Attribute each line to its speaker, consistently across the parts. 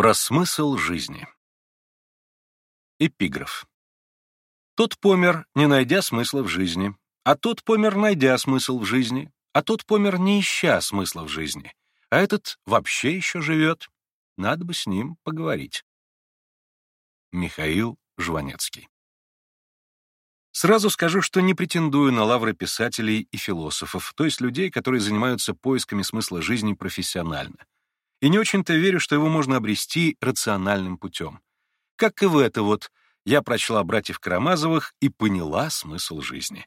Speaker 1: Про смысл жизни. Эпиграф. Тот помер, не найдя смысла в жизни, а тот помер, найдя смысл в жизни, а тот помер, не ища смысла в жизни, а этот вообще еще живет. Надо бы с ним поговорить. Михаил Жванецкий. Сразу скажу, что не претендую на лавры писателей и философов, то есть людей, которые занимаются поисками смысла жизни профессионально. И не очень-то верю, что его можно обрести рациональным путем. Как и в это вот, я прочла «Братьев Карамазовых» и поняла смысл жизни.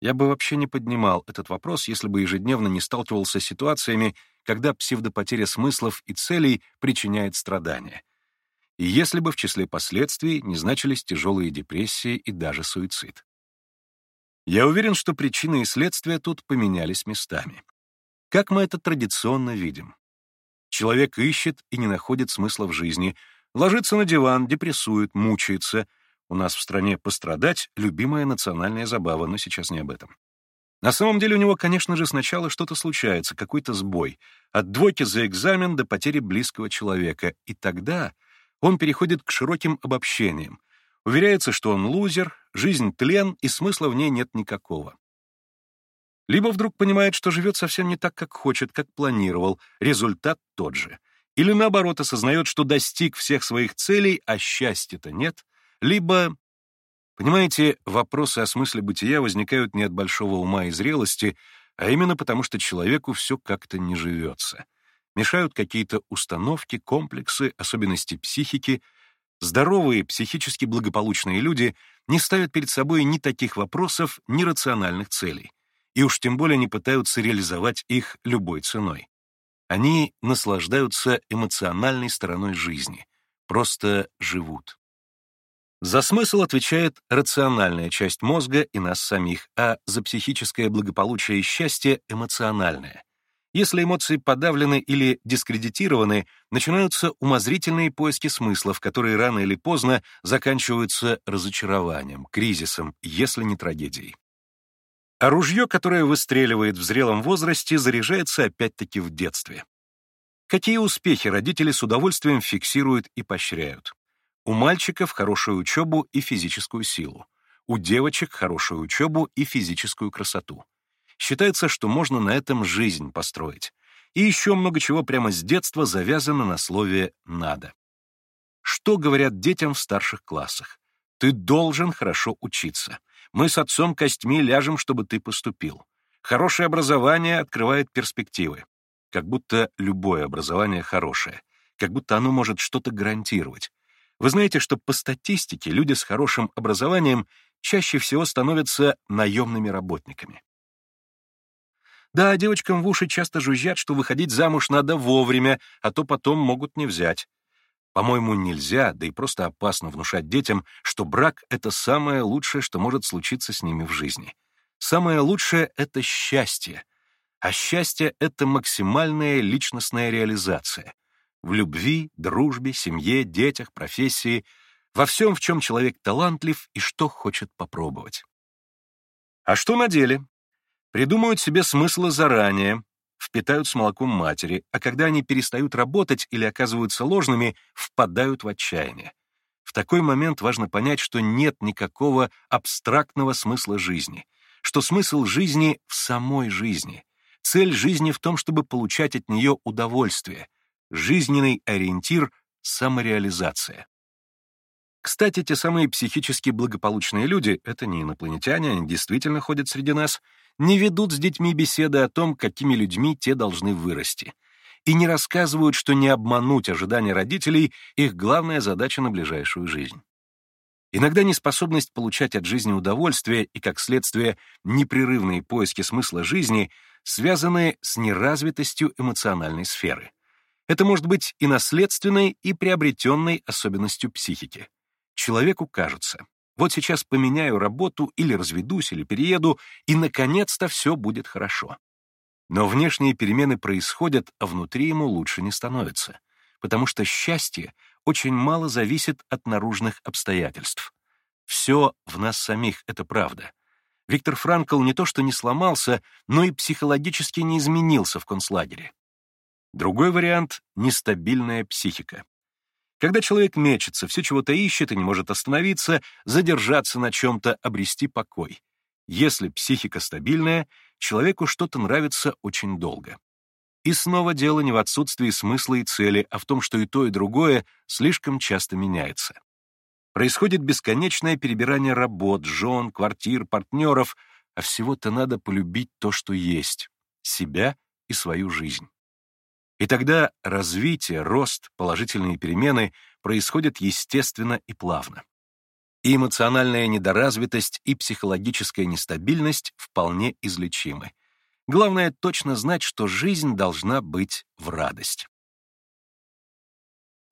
Speaker 1: Я бы вообще не поднимал этот вопрос, если бы ежедневно не сталкивался с ситуациями, когда псевдопотеря смыслов и целей причиняет страдания. И если бы в числе последствий не значились тяжелые депрессии и даже суицид. Я уверен, что причины и следствия тут поменялись местами. Как мы это традиционно видим? Человек ищет и не находит смысла в жизни, ложится на диван, депрессует, мучается. У нас в стране пострадать — любимая национальная забава, но сейчас не об этом. На самом деле у него, конечно же, сначала что-то случается, какой-то сбой, от двойки за экзамен до потери близкого человека, и тогда он переходит к широким обобщениям, уверяется, что он лузер, жизнь — тлен, и смысла в ней нет никакого. Либо вдруг понимает, что живет совсем не так, как хочет, как планировал, результат тот же. Или наоборот осознает, что достиг всех своих целей, а счастья-то нет. Либо, понимаете, вопросы о смысле бытия возникают не от большого ума и зрелости, а именно потому, что человеку все как-то не живется. Мешают какие-то установки, комплексы, особенности психики. Здоровые, психически благополучные люди не ставят перед собой ни таких вопросов, ни рациональных целей и уж тем более не пытаются реализовать их любой ценой. Они наслаждаются эмоциональной стороной жизни, просто живут. За смысл отвечает рациональная часть мозга и нас самих, а за психическое благополучие и счастье — эмоциональное. Если эмоции подавлены или дискредитированы, начинаются умозрительные поиски смыслов, которые рано или поздно заканчиваются разочарованием, кризисом, если не трагедией. А ружье, которое выстреливает в зрелом возрасте, заряжается опять-таки в детстве. Какие успехи родители с удовольствием фиксируют и поощряют? У мальчиков хорошую учебу и физическую силу. У девочек хорошую учебу и физическую красоту. Считается, что можно на этом жизнь построить. И еще много чего прямо с детства завязано на слове «надо». Что говорят детям в старших классах? Ты должен хорошо учиться. Мы с отцом костьми ляжем, чтобы ты поступил. Хорошее образование открывает перспективы. Как будто любое образование хорошее. Как будто оно может что-то гарантировать. Вы знаете, что по статистике люди с хорошим образованием чаще всего становятся наемными работниками. Да, девочкам в уши часто жужжат, что выходить замуж надо вовремя, а то потом могут не взять. По-моему, нельзя, да и просто опасно внушать детям, что брак — это самое лучшее, что может случиться с ними в жизни. Самое лучшее — это счастье. А счастье — это максимальная личностная реализация. В любви, дружбе, семье, детях, профессии, во всем, в чем человек талантлив и что хочет попробовать. А что на деле? Придумают себе смыслы заранее, впитают с молоком матери, а когда они перестают работать или оказываются ложными, впадают в отчаяние. В такой момент важно понять, что нет никакого абстрактного смысла жизни, что смысл жизни в самой жизни. Цель жизни в том, чтобы получать от нее удовольствие. Жизненный ориентир — самореализация. Кстати, те самые психически благополучные люди — это не инопланетяне, они действительно ходят среди нас — не ведут с детьми беседы о том, какими людьми те должны вырасти, и не рассказывают, что не обмануть ожидания родителей — их главная задача на ближайшую жизнь. Иногда неспособность получать от жизни удовольствие и, как следствие, непрерывные поиски смысла жизни связаны с неразвитостью эмоциональной сферы. Это может быть и наследственной, и приобретенной особенностью психики. Человеку кажется, вот сейчас поменяю работу или разведусь, или перееду, и, наконец-то, все будет хорошо. Но внешние перемены происходят, а внутри ему лучше не становится, потому что счастье очень мало зависит от наружных обстоятельств. Все в нас самих — это правда. Виктор Франкл не то что не сломался, но и психологически не изменился в концлагере. Другой вариант — нестабильная психика. Когда человек мечется, все чего-то ищет и не может остановиться, задержаться на чем-то, обрести покой. Если психика стабильная, человеку что-то нравится очень долго. И снова дело не в отсутствии смысла и цели, а в том, что и то, и другое слишком часто меняется. Происходит бесконечное перебирание работ, жен, квартир, партнеров, а всего-то надо полюбить то, что есть, себя и свою жизнь. И тогда развитие, рост, положительные перемены происходят естественно и плавно. И эмоциональная недоразвитость, и психологическая нестабильность вполне излечимы. Главное точно знать, что жизнь должна быть в радость.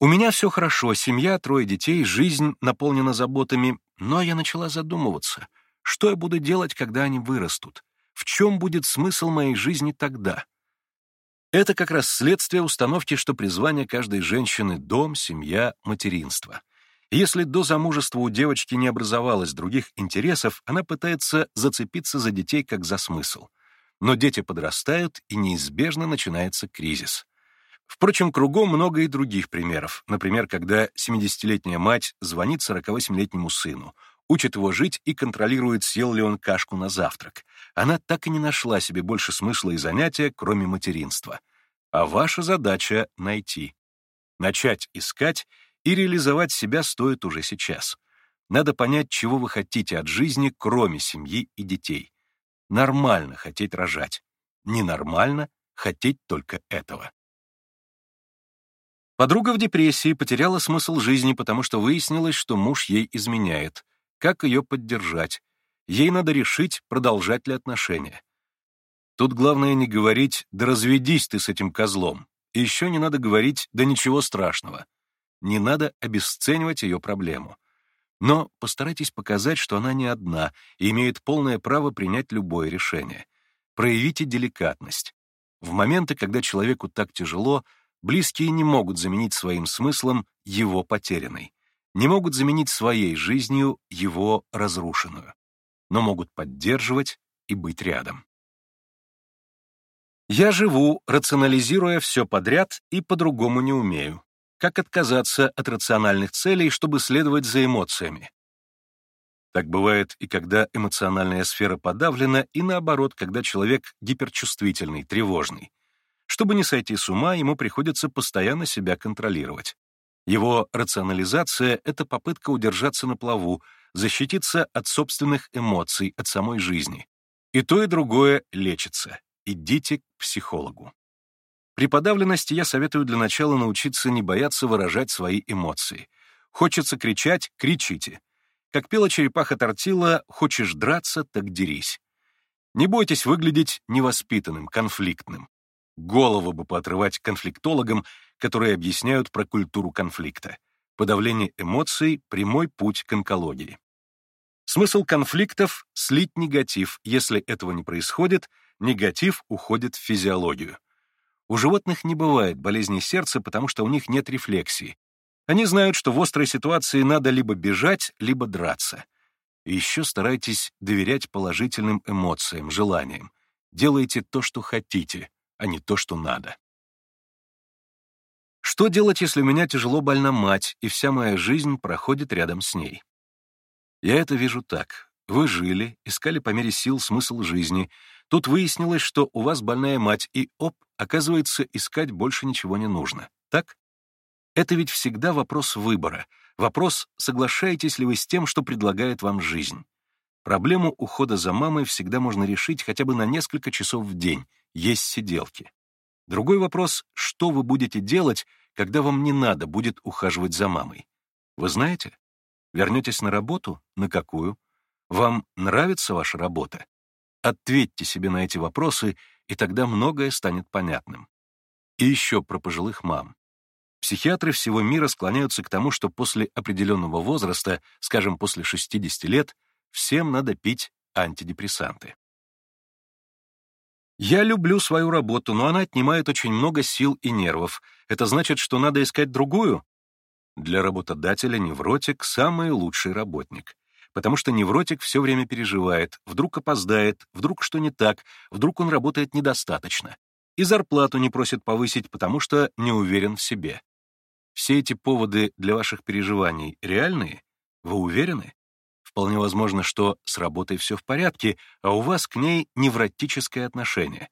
Speaker 1: У меня все хорошо, семья, трое детей, жизнь наполнена заботами, но я начала задумываться, что я буду делать, когда они вырастут, в чем будет смысл моей жизни тогда. Это как раз следствие установки, что призвание каждой женщины — дом, семья, материнство. если до замужества у девочки не образовалось других интересов, она пытается зацепиться за детей как за смысл. Но дети подрастают, и неизбежно начинается кризис. Впрочем, кругом много и других примеров. Например, когда 70-летняя мать звонит 48-летнему сыну, учит его жить и контролирует, съел ли он кашку на завтрак. Она так и не нашла себе больше смысла и занятия, кроме материнства. А ваша задача — найти. Начать искать и реализовать себя стоит уже сейчас. Надо понять, чего вы хотите от жизни, кроме семьи и детей. Нормально хотеть рожать. Ненормально хотеть только этого. Подруга в депрессии потеряла смысл жизни, потому что выяснилось, что муж ей изменяет. Как ее поддержать? Ей надо решить, продолжать ли отношения. Тут главное не говорить «да разведись ты с этим козлом». И еще не надо говорить «да ничего страшного». Не надо обесценивать ее проблему. Но постарайтесь показать, что она не одна и имеет полное право принять любое решение. Проявите деликатность. В моменты, когда человеку так тяжело, близкие не могут заменить своим смыслом его потерянный не могут заменить своей жизнью его разрушенную, но могут поддерживать и быть рядом. Я живу, рационализируя все подряд и по-другому не умею. Как отказаться от рациональных целей, чтобы следовать за эмоциями? Так бывает и когда эмоциональная сфера подавлена, и наоборот, когда человек гиперчувствительный, тревожный. Чтобы не сойти с ума, ему приходится постоянно себя контролировать. Его рационализация — это попытка удержаться на плаву, защититься от собственных эмоций, от самой жизни. И то, и другое лечится. Идите к психологу. При подавленности я советую для начала научиться не бояться выражать свои эмоции. Хочется кричать — кричите. Как пела черепаха Тортила, хочешь драться — так дерись. Не бойтесь выглядеть невоспитанным, конфликтным. Голову бы поотрывать конфликтологам, которые объясняют про культуру конфликта. Подавление эмоций — прямой путь к онкологии. Смысл конфликтов — слить негатив. Если этого не происходит, негатив уходит в физиологию. У животных не бывает болезней сердца, потому что у них нет рефлексии. Они знают, что в острой ситуации надо либо бежать, либо драться. И еще старайтесь доверять положительным эмоциям, желаниям. Делайте то, что хотите, а не то, что надо. Что делать, если у меня тяжело больна мать, и вся моя жизнь проходит рядом с ней? Я это вижу так. Вы жили, искали по мере сил смысл жизни. Тут выяснилось, что у вас больная мать, и оп, оказывается, искать больше ничего не нужно. Так? Это ведь всегда вопрос выбора. Вопрос, соглашаетесь ли вы с тем, что предлагает вам жизнь. Проблему ухода за мамой всегда можно решить хотя бы на несколько часов в день, есть сиделки. Другой вопрос, что вы будете делать, когда вам не надо будет ухаживать за мамой? Вы знаете? Вернетесь на работу? На какую? Вам нравится ваша работа? Ответьте себе на эти вопросы, и тогда многое станет понятным. И еще про пожилых мам. Психиатры всего мира склоняются к тому, что после определенного возраста, скажем, после 60 лет, всем надо пить антидепрессанты. Я люблю свою работу, но она отнимает очень много сил и нервов. Это значит, что надо искать другую? Для работодателя невротик — самый лучший работник. Потому что невротик все время переживает, вдруг опоздает, вдруг что не так, вдруг он работает недостаточно. И зарплату не просит повысить, потому что не уверен в себе. Все эти поводы для ваших переживаний реальные? Вы уверены? Вполне возможно, что с работой все в порядке, а у вас к ней невротическое отношение.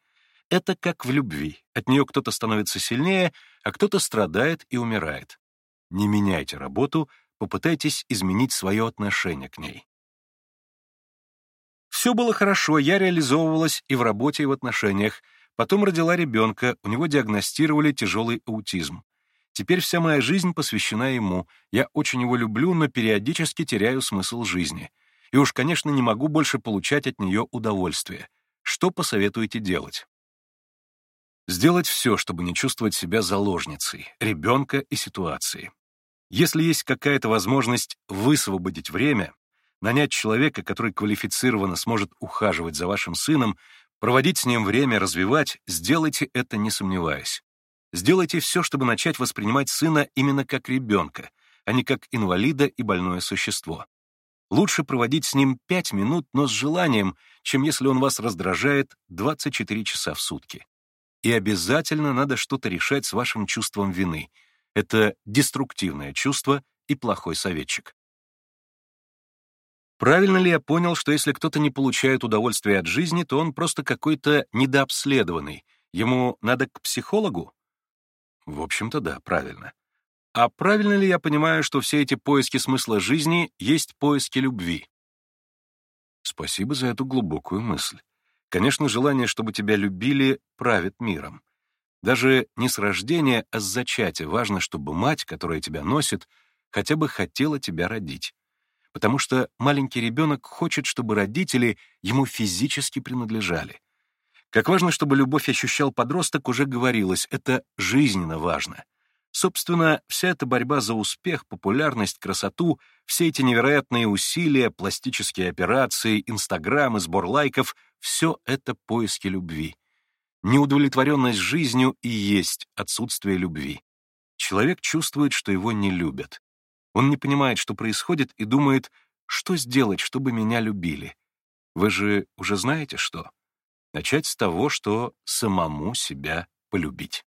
Speaker 1: Это как в любви. От нее кто-то становится сильнее, а кто-то страдает и умирает. Не меняйте работу, попытайтесь изменить свое отношение к ней. Все было хорошо, я реализовывалась и в работе, и в отношениях. Потом родила ребенка, у него диагностировали тяжелый аутизм. Теперь вся моя жизнь посвящена ему. Я очень его люблю, но периодически теряю смысл жизни. И уж, конечно, не могу больше получать от нее удовольствие. Что посоветуете делать? Сделать все, чтобы не чувствовать себя заложницей, ребенка и ситуации. Если есть какая-то возможность высвободить время, нанять человека, который квалифицированно сможет ухаживать за вашим сыном, проводить с ним время, развивать, сделайте это, не сомневаясь. Сделайте все, чтобы начать воспринимать сына именно как ребенка, а не как инвалида и больное существо. Лучше проводить с ним 5 минут, но с желанием, чем если он вас раздражает 24 часа в сутки. И обязательно надо что-то решать с вашим чувством вины. Это деструктивное чувство и плохой советчик. Правильно ли я понял, что если кто-то не получает удовольствия от жизни, то он просто какой-то недообследованный, ему надо к психологу? В общем-то, да, правильно. А правильно ли я понимаю, что все эти поиски смысла жизни есть поиски любви? Спасибо за эту глубокую мысль. Конечно, желание, чтобы тебя любили, правит миром. Даже не с рождения, а с зачатия важно, чтобы мать, которая тебя носит, хотя бы хотела тебя родить потому что маленький ребенок хочет, чтобы родители ему физически принадлежали. Как важно, чтобы любовь ощущал подросток, уже говорилось, это жизненно важно. Собственно, вся эта борьба за успех, популярность, красоту, все эти невероятные усилия, пластические операции, Инстаграм и сбор лайков — все это поиски любви. Неудовлетворенность жизнью и есть отсутствие любви. Человек чувствует, что его не любят. Он не понимает, что происходит, и думает, что сделать, чтобы меня любили. Вы же уже знаете что? Начать с того, что самому себя полюбить.